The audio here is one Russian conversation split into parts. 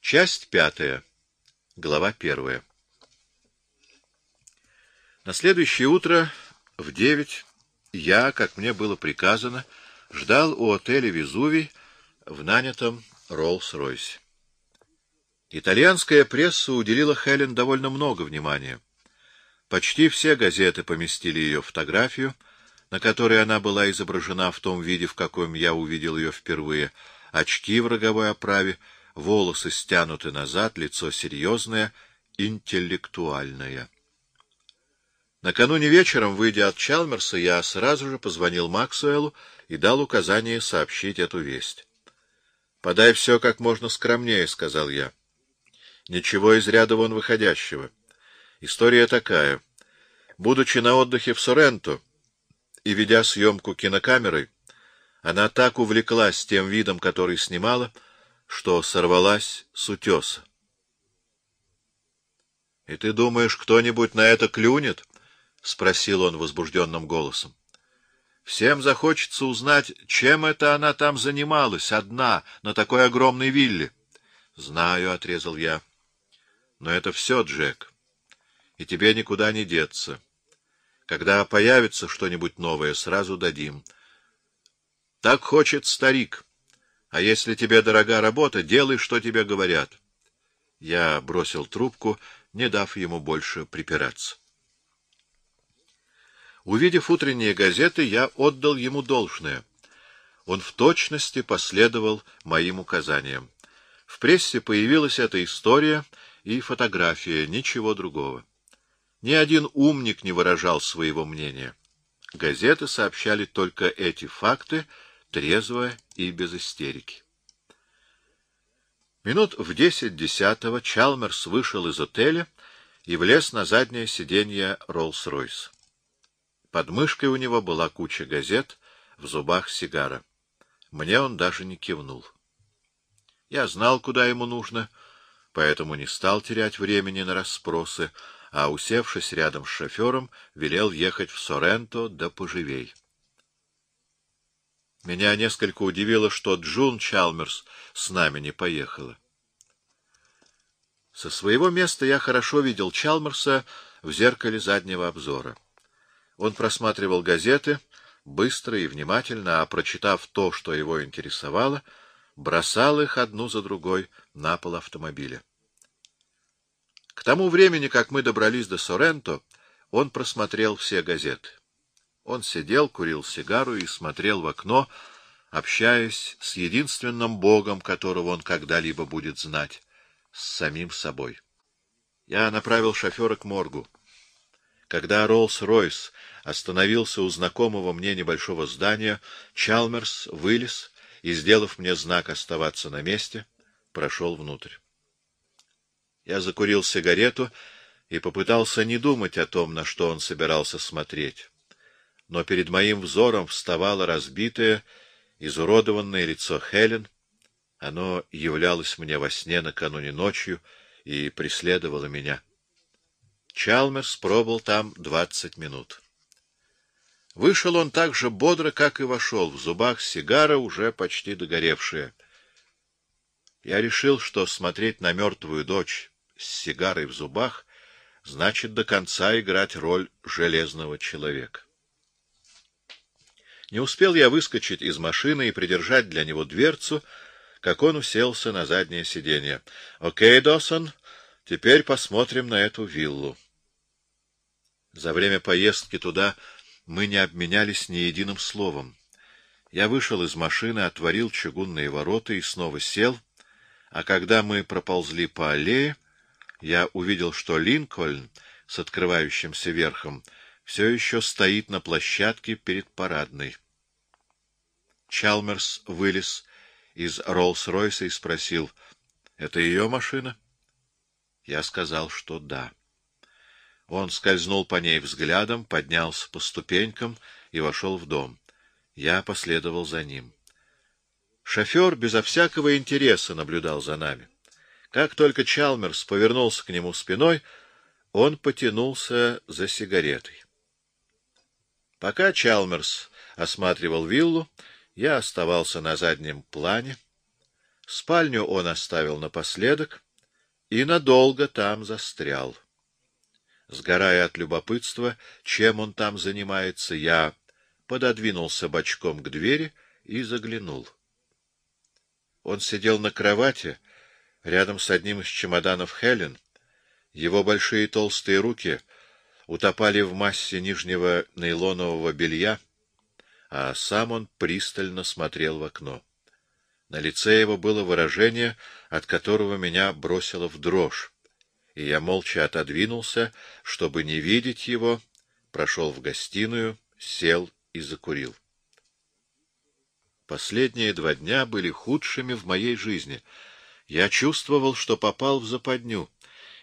Часть пятая. Глава первая. На следующее утро в девять я, как мне было приказано, ждал у отеля «Везувий» в нанятом Роллс-Ройсе. Итальянская пресса уделила Хелен довольно много внимания. Почти все газеты поместили ее фотографию, на которой она была изображена в том виде, в каком я увидел ее впервые, очки в роговой оправе, волосы стянуты назад, лицо серьезное, интеллектуальное. Накануне вечером, выйдя от Чалмерса, я сразу же позвонил Максуэлу и дал указание сообщить эту весть. — Подай все как можно скромнее, — сказал я. — Ничего из ряда вон выходящего. История такая. Будучи на отдыхе в Соренто и ведя съемку кинокамерой, она так увлеклась тем видом, который снимала, что сорвалась с утеса. — И ты думаешь, кто-нибудь на это клюнет? — спросил он возбужденным голосом. — Всем захочется узнать, чем это она там занималась, одна, на такой огромной вилле. — Знаю, — отрезал я. — Но это все, Джек, и тебе никуда не деться. Когда появится что-нибудь новое, сразу дадим. Так хочет старик. А если тебе дорога работа, делай, что тебе говорят. Я бросил трубку, не дав ему больше припираться. Увидев утренние газеты, я отдал ему должное. Он в точности последовал моим указаниям. В прессе появилась эта история и фотография, ничего другого. Ни один умник не выражал своего мнения. Газеты сообщали только эти факты, трезво и без истерики. Минут в десять десятого Чалмерс вышел из отеля и влез на заднее сиденье Роллс-Ройс. Под мышкой у него была куча газет, в зубах сигара. Мне он даже не кивнул. Я знал, куда ему нужно, поэтому не стал терять времени на расспросы, а, усевшись рядом с шофером, велел ехать в Соренто да поживей. Меня несколько удивило, что Джун Чалмерс с нами не поехала. Со своего места я хорошо видел Чалмерса в зеркале заднего обзора. Он просматривал газеты быстро и внимательно, а, прочитав то, что его интересовало, бросал их одну за другой на пол автомобиля. К тому времени, как мы добрались до Соренто, он просмотрел все газеты. Он сидел, курил сигару и смотрел в окно, общаясь с единственным богом, которого он когда-либо будет знать, с самим собой. Я направил шофера к моргу. Когда Роллс-Ройс остановился у знакомого мне небольшого здания, Чалмерс вылез и, сделав мне знак оставаться на месте, прошел внутрь. Я закурил сигарету и попытался не думать о том, на что он собирался смотреть. Но перед моим взором вставало разбитое, изуродованное лицо Хелен. Оно являлось мне во сне накануне ночью и преследовало меня. Чалмерс пробыл там двадцать минут. Вышел он так же бодро, как и вошел, в зубах сигара, уже почти догоревшая. Я решил, что смотреть на мертвую дочь с сигарой в зубах значит до конца играть роль железного человека. Не успел я выскочить из машины и придержать для него дверцу, как он уселся на заднее сиденье. — Окей, Досон, теперь посмотрим на эту виллу. За время поездки туда мы не обменялись ни единым словом. Я вышел из машины, отворил чугунные ворота и снова сел, а когда мы проползли по аллее, я увидел, что Линкольн с открывающимся верхом все еще стоит на площадке перед парадной. Чалмерс вылез из Роллс-Ройса и спросил, — Это ее машина? Я сказал, что да. Он скользнул по ней взглядом, поднялся по ступенькам и вошел в дом. Я последовал за ним. Шофер безо всякого интереса наблюдал за нами. Как только Чалмерс повернулся к нему спиной, он потянулся за сигаретой. Пока Чалмерс осматривал виллу, я оставался на заднем плане. Спальню он оставил напоследок и надолго там застрял. Сгорая от любопытства, чем он там занимается, я пододвинулся бочком к двери и заглянул. Он сидел на кровати рядом с одним из чемоданов Хелен. Его большие толстые руки утопали в массе нижнего нейлонового белья, а сам он пристально смотрел в окно. На лице его было выражение, от которого меня бросило в дрожь, и я молча отодвинулся, чтобы не видеть его, прошел в гостиную, сел и закурил. Последние два дня были худшими в моей жизни. Я чувствовал, что попал в западню,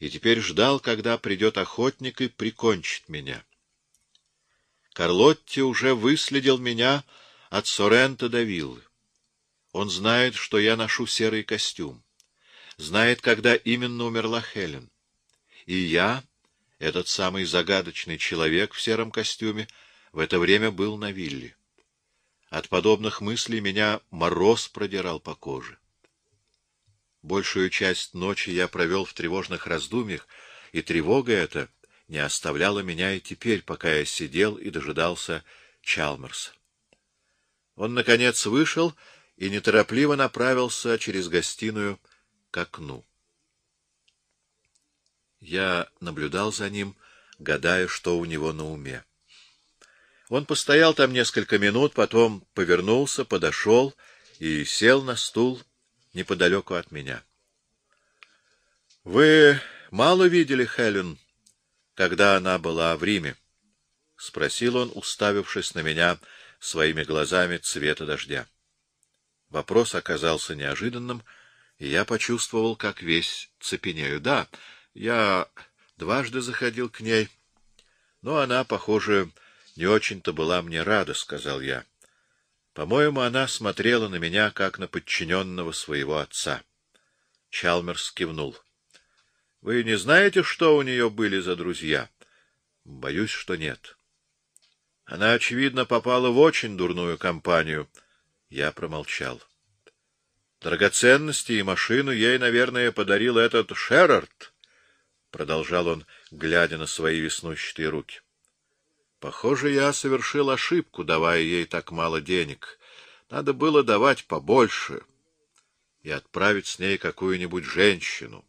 и теперь ждал, когда придет охотник и прикончит меня. Карлотти уже выследил меня от Сорента до виллы. Он знает, что я ношу серый костюм. Знает, когда именно умерла Хелен. И я, этот самый загадочный человек в сером костюме, в это время был на вилле. От подобных мыслей меня мороз продирал по коже. Большую часть ночи я провел в тревожных раздумьях, и тревога эта не оставляла меня и теперь, пока я сидел и дожидался Чалмерса. Он, наконец, вышел и неторопливо направился через гостиную к окну. Я наблюдал за ним, гадая, что у него на уме. Он постоял там несколько минут, потом повернулся, подошел и сел на стул неподалеку от меня. — Вы мало видели Хелен, когда она была в Риме? — спросил он, уставившись на меня своими глазами цвета дождя. Вопрос оказался неожиданным, и я почувствовал, как весь цепенею. Да, я дважды заходил к ней, но она, похоже, не очень-то была мне рада, — сказал я. По-моему, она смотрела на меня, как на подчиненного своего отца. Чалмерс кивнул. — Вы не знаете, что у нее были за друзья? — Боюсь, что нет. Она, очевидно, попала в очень дурную компанию — я промолчал. Драгоценности и машину ей, наверное, подарил этот Шерард, — продолжал он, глядя на свои веснущатые руки. Похоже, я совершил ошибку, давая ей так мало денег. Надо было давать побольше и отправить с ней какую-нибудь женщину.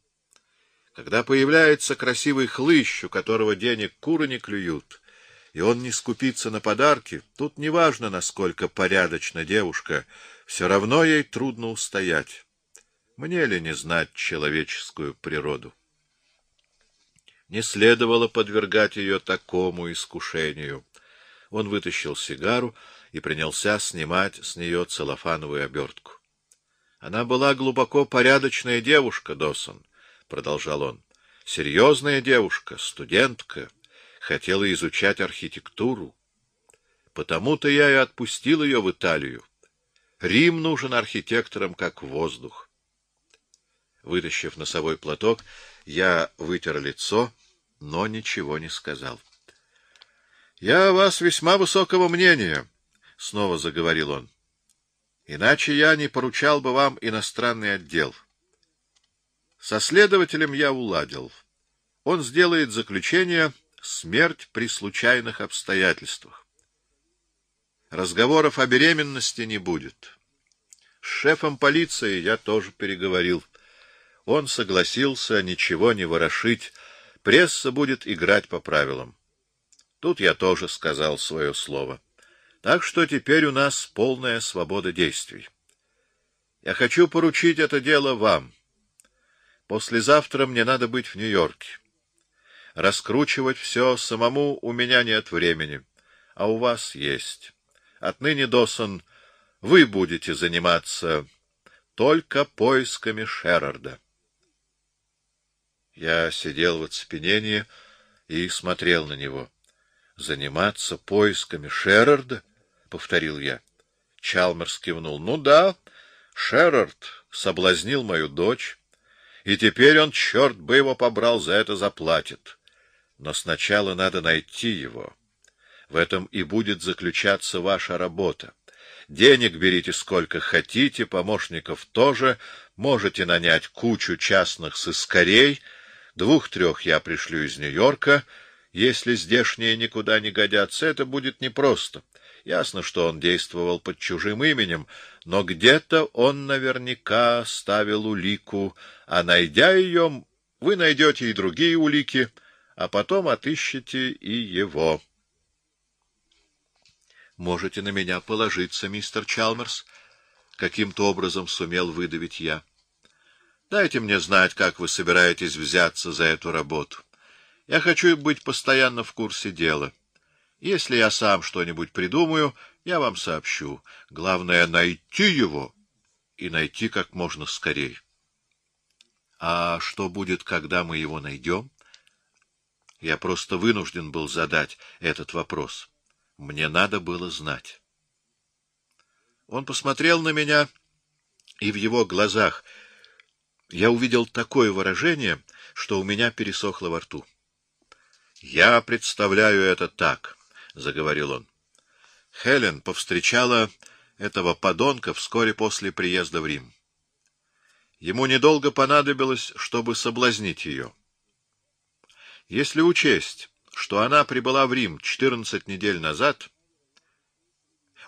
Когда появляется красивый хлыщ, у которого денег куры не клюют, и он не скупится на подарки, тут неважно, насколько порядочна девушка, все равно ей трудно устоять. Мне ли не знать человеческую природу? Не следовало подвергать ее такому искушению. Он вытащил сигару и принялся снимать с нее целлофановую обертку. — Она была глубоко порядочная девушка, Досон, — продолжал он. — Серьезная девушка, студентка — хотела изучать архитектуру. Потому-то я и отпустил ее в Италию. Рим нужен архитекторам как воздух. Вытащив носовой платок, я вытер лицо, но ничего не сказал. — Я о вас весьма высокого мнения, — снова заговорил он. — Иначе я не поручал бы вам иностранный отдел. Со следователем я уладил. Он сделает заключение смерть при случайных обстоятельствах. Разговоров о беременности не будет. С шефом полиции я тоже переговорил. Он согласился ничего не ворошить, пресса будет играть по правилам. Тут я тоже сказал свое слово. Так что теперь у нас полная свобода действий. Я хочу поручить это дело вам. Послезавтра мне надо быть в Нью-Йорке. Раскручивать все самому у меня нет времени, а у вас есть. Отныне, Досон, вы будете заниматься только поисками Шерарда. Я сидел в оцепенении и смотрел на него. «Заниматься поисками Шерарда?» — повторил я. Чалмерс кивнул. «Ну да, Шерард соблазнил мою дочь, и теперь он, черт бы его побрал, за это заплатит. Но сначала надо найти его. В этом и будет заключаться ваша работа. Денег берите сколько хотите, помощников тоже, можете нанять кучу частных сыскарей, двух-трех я пришлю из Нью-Йорка, если здешние никуда не годятся, это будет непросто. Ясно, что он действовал под чужим именем, но где-то он наверняка ставил улику, а найдя ее, вы найдете и другие улики, а потом отыщете и его. Можете на меня положиться, мистер Чалмерс, каким-то образом сумел выдавить я. Дайте мне знать, как вы собираетесь взяться за эту работу. Я хочу быть постоянно в курсе дела. Если я сам что-нибудь придумаю, я вам сообщу. Главное — найти его и найти как можно скорее. А что будет, когда мы его найдем? Я просто вынужден был задать этот вопрос. Мне надо было знать. Он посмотрел на меня, и в его глазах я увидел такое выражение, что у меня пересохло во рту. — Я представляю это так, — заговорил он. Хелен повстречала этого подонка вскоре после приезда в Рим. Ему недолго понадобилось, чтобы соблазнить ее. Если учесть, что она прибыла в Рим четырнадцать недель назад,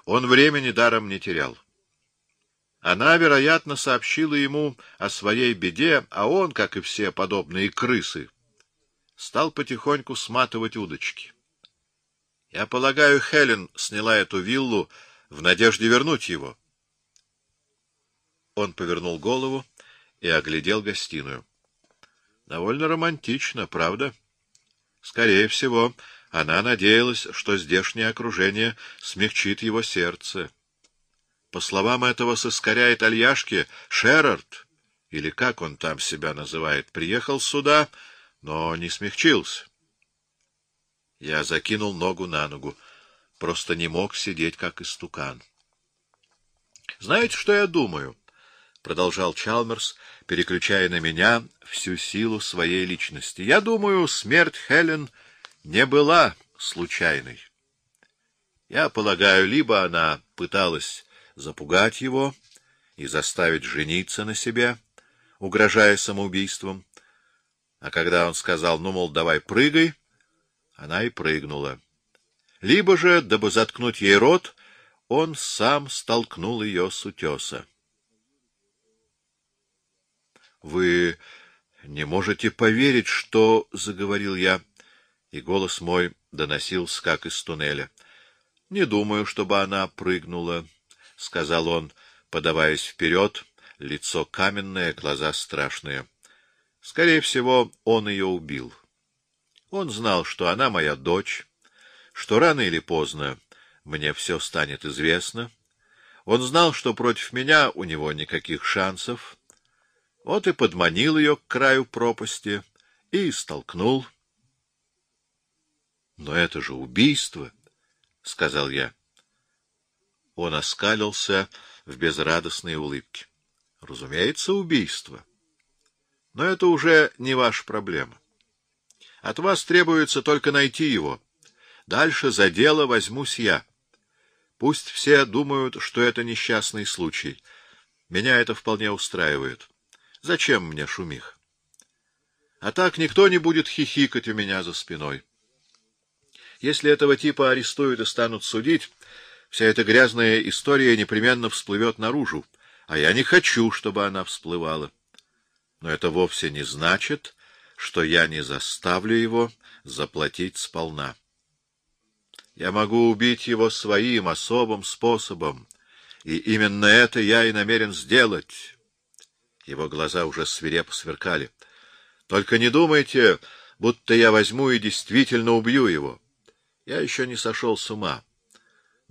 он времени даром не терял. Она, вероятно, сообщила ему о своей беде, а он, как и все подобные крысы, стал потихоньку сматывать удочки. Я полагаю, Хелен сняла эту виллу в надежде вернуть его. Он повернул голову и оглядел гостиную. Довольно романтично, правда? Скорее всего, она надеялась, что здешнее окружение смягчит его сердце. По словам этого сыскаря итальяшки, Шерард, или как он там себя называет, приехал сюда, но не смягчился. Я закинул ногу на ногу. Просто не мог сидеть, как истукан. — Знаете, что я думаю? — продолжал Чалмерс, переключая на меня всю силу своей личности. — Я думаю, смерть Хелен не была случайной. Я полагаю, либо она пыталась запугать его и заставить жениться на себе, угрожая самоубийством, а когда он сказал, ну, мол, давай прыгай, она и прыгнула. Либо же, дабы заткнуть ей рот, он сам столкнул ее с утеса. — Вы не можете поверить, что... — заговорил я, и голос мой доносился, как из туннеля. — Не думаю, чтобы она прыгнула, — сказал он, подаваясь вперед, лицо каменное, глаза страшные. Скорее всего, он ее убил. — он знал, что она моя дочь, что рано или поздно мне все станет известно. Он знал, что против меня у него никаких шансов. Вот и подманил ее к краю пропасти и столкнул. — Но это же убийство, — сказал я. Он оскалился в безрадостной улыбке. — Разумеется, убийство. Но это уже не ваша проблема. От вас требуется только найти его. Дальше за дело возьмусь я. Пусть все думают, что это несчастный случай. Меня это вполне устраивает. Зачем мне шумих? А так никто не будет хихикать у меня за спиной. Если этого типа арестуют и станут судить, вся эта грязная история непременно всплывет наружу, а я не хочу, чтобы она всплывала. Но это вовсе не значит, что я не заставлю его заплатить сполна. Я могу убить его своим особым способом, и именно это я и намерен сделать. Его глаза уже свирепо сверкали. Только не думайте, будто я возьму и действительно убью его. Я еще не сошел с ума.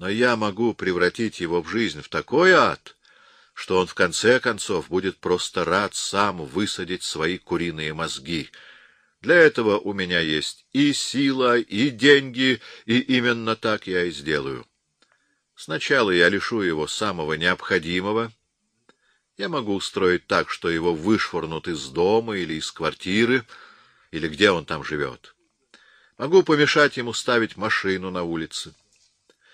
Но я могу превратить его в жизнь в такой ад, что он в конце концов будет просто рад сам высадить свои куриные мозги. Для этого у меня есть и сила, и деньги, и именно так я и сделаю. Сначала я лишу его самого необходимого. Я могу устроить так, что его вышвырнут из дома или из квартиры, или где он там живет. Могу помешать ему ставить машину на улице.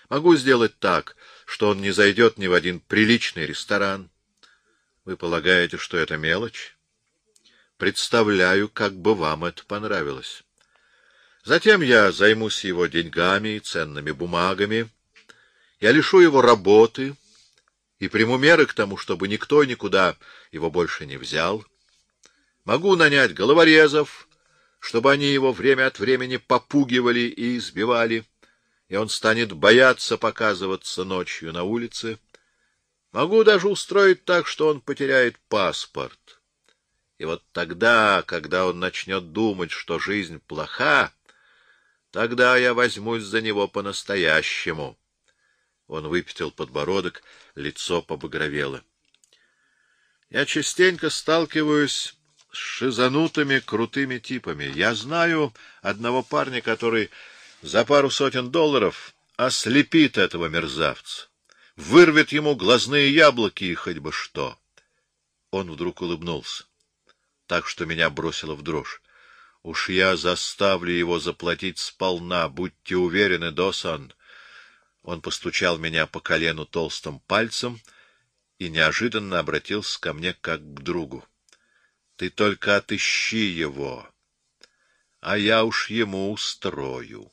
Могу сделать так, что он не зайдет ни в один приличный ресторан. Вы полагаете, что это мелочь? Представляю, как бы вам это понравилось. Затем я займусь его деньгами и ценными бумагами. Я лишу его работы и приму меры к тому, чтобы никто никуда его больше не взял. Могу нанять головорезов, чтобы они его время от времени попугивали и избивали, и он станет бояться показываться ночью на улице. Могу даже устроить так, что он потеряет паспорт. И вот тогда, когда он начнет думать, что жизнь плоха, тогда я возьмусь за него по-настоящему. Он выпятил подбородок, лицо побагровело. Я частенько сталкиваюсь с шизанутыми крутыми типами. Я знаю одного парня, который за пару сотен долларов ослепит этого мерзавца, вырвет ему глазные яблоки и хоть бы что. Он вдруг улыбнулся, так что меня бросило в дрожь. Уж я заставлю его заплатить сполна, будьте уверены, Досан. Он постучал меня по колену толстым пальцем и неожиданно обратился ко мне как к другу. Ты только отыщи его, а я уж ему устрою.